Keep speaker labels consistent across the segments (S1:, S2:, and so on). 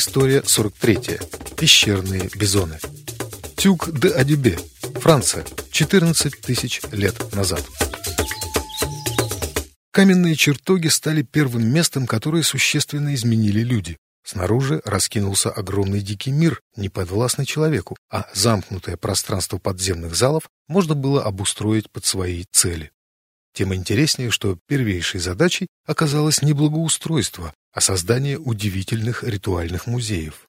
S1: История 43. Пещерные бизоны. Тюк де Адюбе. Франция. 14 тысяч лет назад. Каменные чертоги стали первым местом, которое существенно изменили люди. Снаружи раскинулся огромный дикий мир, не подвластный человеку, а замкнутое пространство подземных залов можно было обустроить под свои цели. Тем интереснее, что первейшей задачей оказалось не благоустройство, а создание удивительных ритуальных музеев.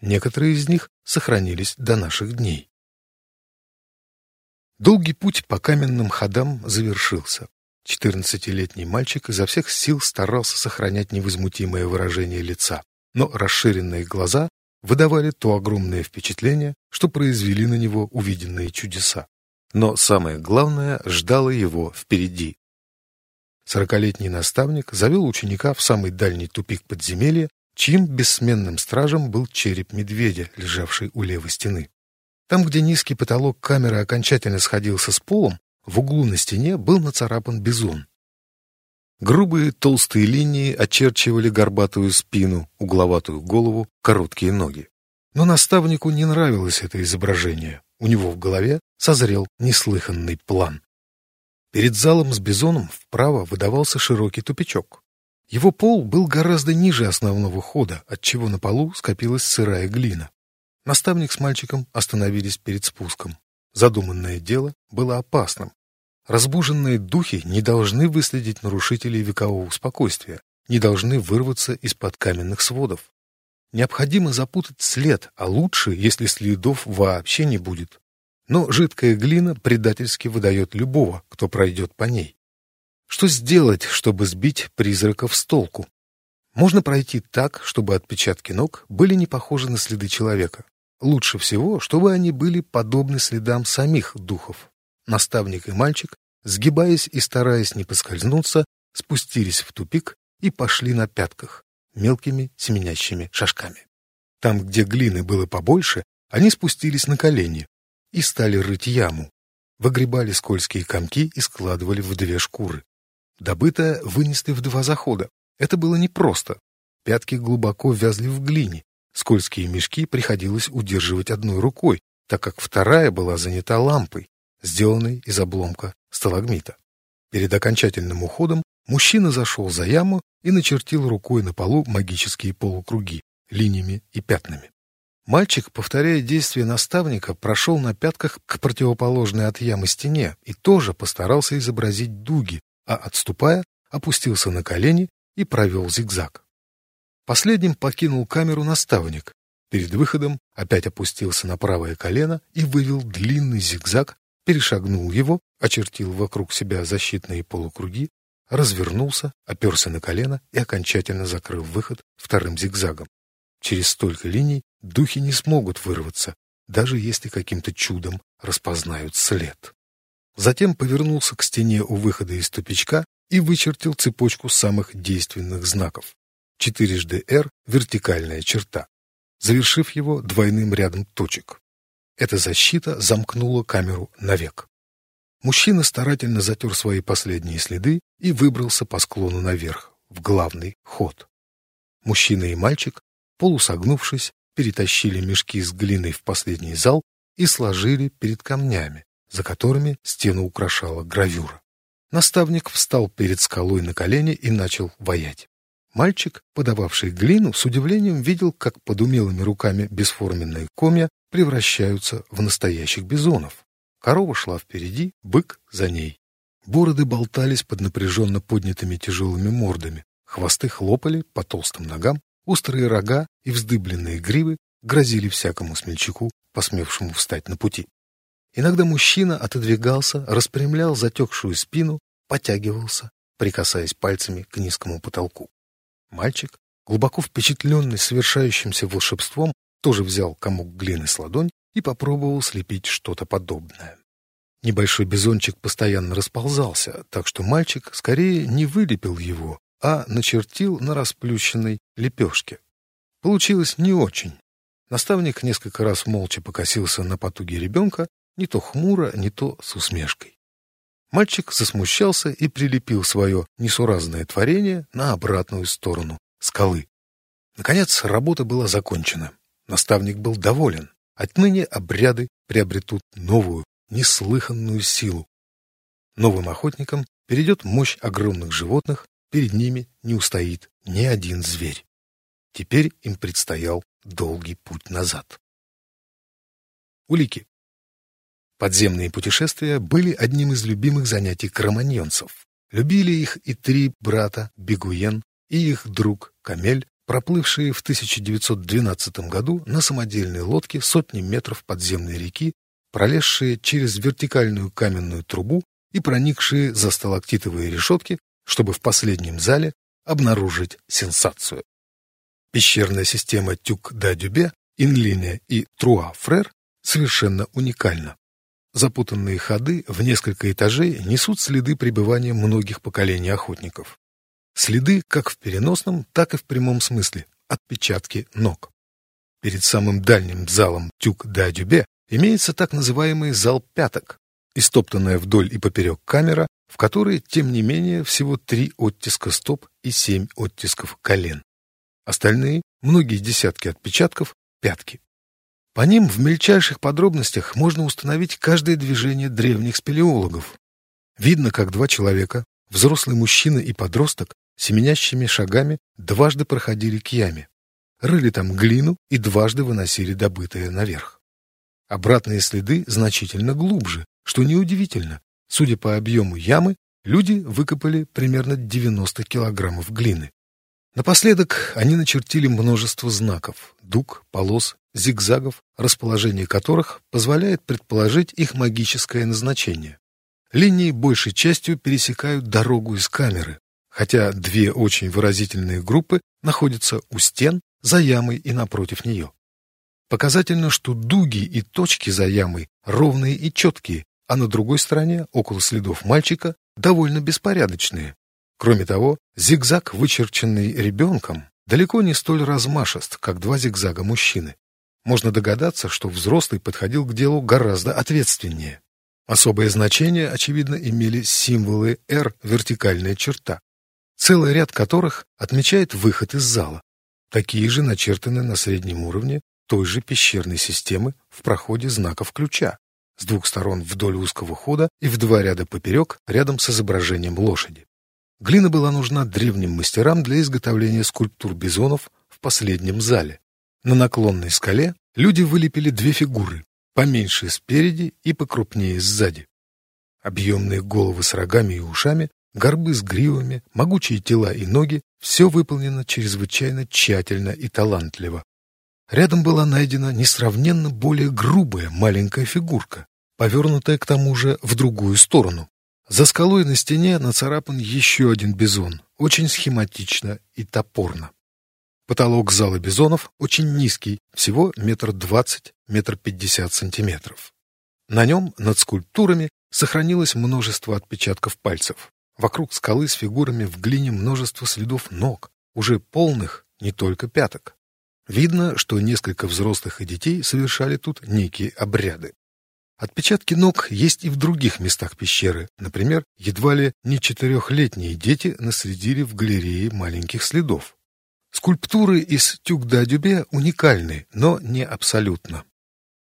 S1: Некоторые из них сохранились до наших дней. Долгий путь по каменным ходам завершился. Четырнадцатилетний мальчик изо всех сил старался сохранять невозмутимое выражение лица, но расширенные глаза выдавали то огромное впечатление, что произвели на него увиденные чудеса. Но самое главное ждало его впереди. Сорокалетний наставник завел ученика в самый дальний тупик подземелья, чьим бессменным стражем был череп медведя, лежавший у левой стены. Там, где низкий потолок камеры окончательно сходился с полом, в углу на стене был нацарапан бизон. Грубые толстые линии очерчивали горбатую спину, угловатую голову, короткие ноги. Но наставнику не нравилось это изображение. У него в голове созрел неслыханный план. Перед залом с бизоном вправо выдавался широкий тупичок. Его пол был гораздо ниже основного хода, отчего на полу скопилась сырая глина. Наставник с мальчиком остановились перед спуском. Задуманное дело было опасным. Разбуженные духи не должны выследить нарушителей векового спокойствия, не должны вырваться из-под каменных сводов. Необходимо запутать след, а лучше, если следов вообще не будет. Но жидкая глина предательски выдает любого, кто пройдет по ней. Что сделать, чтобы сбить призраков с толку? Можно пройти так, чтобы отпечатки ног были не похожи на следы человека. Лучше всего, чтобы они были подобны следам самих духов. Наставник и мальчик, сгибаясь и стараясь не поскользнуться, спустились в тупик и пошли на пятках, мелкими семенящими шажками. Там, где глины было побольше, они спустились на колени и стали рыть яму. Выгребали скользкие комки и складывали в две шкуры. Добытое вынесли в два захода. Это было непросто. Пятки глубоко вязли в глине, Скользкие мешки приходилось удерживать одной рукой, так как вторая была занята лампой, сделанной из обломка сталагмита. Перед окончательным уходом мужчина зашел за яму и начертил рукой на полу магические полукруги, линиями и пятнами. Мальчик, повторяя действия наставника, прошел на пятках к противоположной от ямы стене и тоже постарался изобразить дуги, а, отступая, опустился на колени и провел зигзаг. Последним покинул камеру наставник. Перед выходом опять опустился на правое колено и вывел длинный зигзаг, перешагнул его, очертил вокруг себя защитные полукруги, развернулся, оперся на колено и окончательно закрыл выход вторым зигзагом. Через столько линий духи не смогут вырваться, даже если каким-то чудом распознают след. Затем повернулся к стене у выхода из тупичка и вычертил цепочку самых действенных знаков четырежды R вертикальная черта, завершив его двойным рядом точек. Эта защита замкнула камеру навек. Мужчина старательно затер свои последние следы и выбрался по склону наверх, в главный ход. Мужчина и мальчик, полусогнувшись, перетащили мешки с глиной в последний зал и сложили перед камнями, за которыми стену украшала гравюра. Наставник встал перед скалой на колени и начал воять. Мальчик, подававший глину, с удивлением видел, как под умелыми руками бесформенные комья превращаются в настоящих бизонов. Корова шла впереди, бык за ней. Бороды болтались под напряженно поднятыми тяжелыми мордами, хвосты хлопали по толстым ногам, острые рога и вздыбленные гривы грозили всякому смельчаку, посмевшему встать на пути. Иногда мужчина отодвигался, распрямлял затекшую спину, потягивался, прикасаясь пальцами к низкому потолку. Мальчик, глубоко впечатленный совершающимся волшебством, тоже взял комок глины с ладонь и попробовал слепить что-то подобное. Небольшой бизончик постоянно расползался, так что мальчик скорее не вылепил его, а начертил на расплющенной лепешке. Получилось не очень. Наставник несколько раз молча покосился на потуги ребенка, не то хмуро, не то с усмешкой. Мальчик засмущался и прилепил свое несуразное творение на обратную сторону скалы. Наконец, работа была закончена. Наставник был доволен. Отныне обряды приобретут новую, неслыханную силу. Новым охотникам перейдет мощь огромных животных, перед ними не устоит ни один зверь. Теперь им предстоял долгий путь назад. Улики. Подземные путешествия были одним из любимых занятий кроманьонцев. Любили их и три брата Бегуен и их друг Камель, проплывшие в 1912 году на самодельной лодке сотни метров подземной реки, пролезшие через вертикальную каменную трубу и проникшие за сталактитовые решетки, чтобы в последнем зале обнаружить сенсацию. Пещерная система Тюк-да-Дюбе, Инлиния и Труа-Фрер совершенно уникальна. Запутанные ходы в несколько этажей несут следы пребывания многих поколений охотников. Следы как в переносном, так и в прямом смысле, отпечатки ног. Перед самым дальним залом Тюк-да-Дюбе имеется так называемый зал пяток, истоптанная вдоль и поперек камера, в которой, тем не менее, всего три оттиска стоп и семь оттисков колен. Остальные, многие десятки отпечатков, пятки. По ним в мельчайших подробностях можно установить каждое движение древних спелеологов. Видно, как два человека, взрослый мужчина и подросток, семенящими шагами дважды проходили к яме, рыли там глину и дважды выносили добытое наверх. Обратные следы значительно глубже, что неудивительно. Судя по объему ямы, люди выкопали примерно 90 килограммов глины. Напоследок они начертили множество знаков, дуг, полос, зигзагов, расположение которых позволяет предположить их магическое назначение. Линии большей частью пересекают дорогу из камеры, хотя две очень выразительные группы находятся у стен, за ямой и напротив нее. Показательно, что дуги и точки за ямой ровные и четкие, а на другой стороне, около следов мальчика, довольно беспорядочные. Кроме того, зигзаг, вычерченный ребенком, далеко не столь размашист, как два зигзага мужчины. Можно догадаться, что взрослый подходил к делу гораздо ответственнее. Особое значение, очевидно, имели символы «Р» вертикальная черта, целый ряд которых отмечает выход из зала. Такие же начертаны на среднем уровне той же пещерной системы в проходе знаков ключа, с двух сторон вдоль узкого хода и в два ряда поперек, рядом с изображением лошади. Глина была нужна древним мастерам для изготовления скульптур бизонов в последнем зале. На наклонной скале люди вылепили две фигуры, поменьше спереди и покрупнее сзади. Объемные головы с рогами и ушами, горбы с гривами, могучие тела и ноги — все выполнено чрезвычайно тщательно и талантливо. Рядом была найдена несравненно более грубая маленькая фигурка, повернутая к тому же в другую сторону. За скалой на стене нацарапан еще один бизон, очень схематично и топорно. Потолок зала бизонов очень низкий, всего метр двадцать, метр пятьдесят сантиметров. На нем, над скульптурами, сохранилось множество отпечатков пальцев. Вокруг скалы с фигурами в глине множество следов ног, уже полных, не только пяток. Видно, что несколько взрослых и детей совершали тут некие обряды. Отпечатки ног есть и в других местах пещеры. Например, едва ли не четырехлетние дети наследили в галерее маленьких следов. Скульптуры из Тюк-да-Дюбе уникальны, но не абсолютно.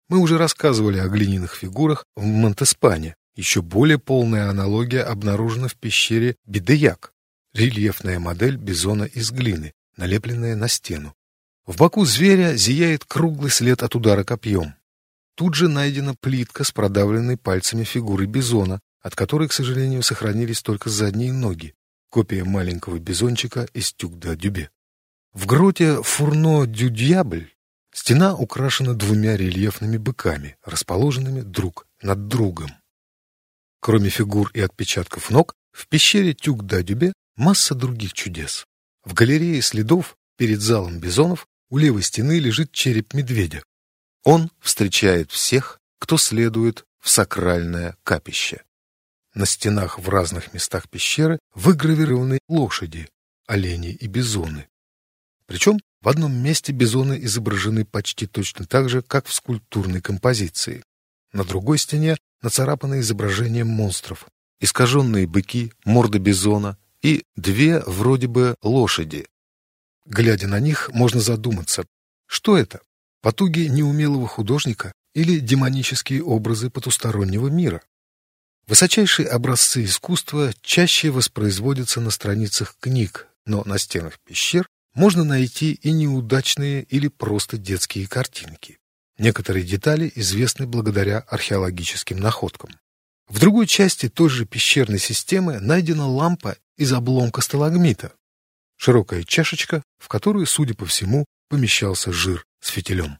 S1: Мы уже рассказывали о глиняных фигурах в Монтеспане. Еще более полная аналогия обнаружена в пещере Бидеяк. Рельефная модель бизона из глины, налепленная на стену. В боку зверя зияет круглый след от удара копьем. Тут же найдена плитка с продавленной пальцами фигуры бизона, от которой, к сожалению, сохранились только задние ноги, копия маленького бизончика из Тюк-да-Дюбе. В гроте Фурно-Дю-Дьябль стена украшена двумя рельефными быками, расположенными друг над другом. Кроме фигур и отпечатков ног, в пещере Тюк-да-Дюбе масса других чудес. В галерее следов перед залом бизонов у левой стены лежит череп медведя. Он встречает всех, кто следует в сакральное капище. На стенах в разных местах пещеры выгравированы лошади, олени и бизоны. Причем в одном месте бизоны изображены почти точно так же, как в скульптурной композиции. На другой стене нацарапано изображение монстров, искаженные быки, морда бизона и две вроде бы лошади. Глядя на них, можно задуматься, что это? Потуги неумелого художника или демонические образы потустороннего мира? Высочайшие образцы искусства чаще воспроизводятся на страницах книг, но на стенах пещер можно найти и неудачные или просто детские картинки. Некоторые детали известны благодаря археологическим находкам. В другой части той же пещерной системы найдена лампа из обломка сталагмита. Широкая чашечка, в которую, судя по всему, помещался жир с фитилем.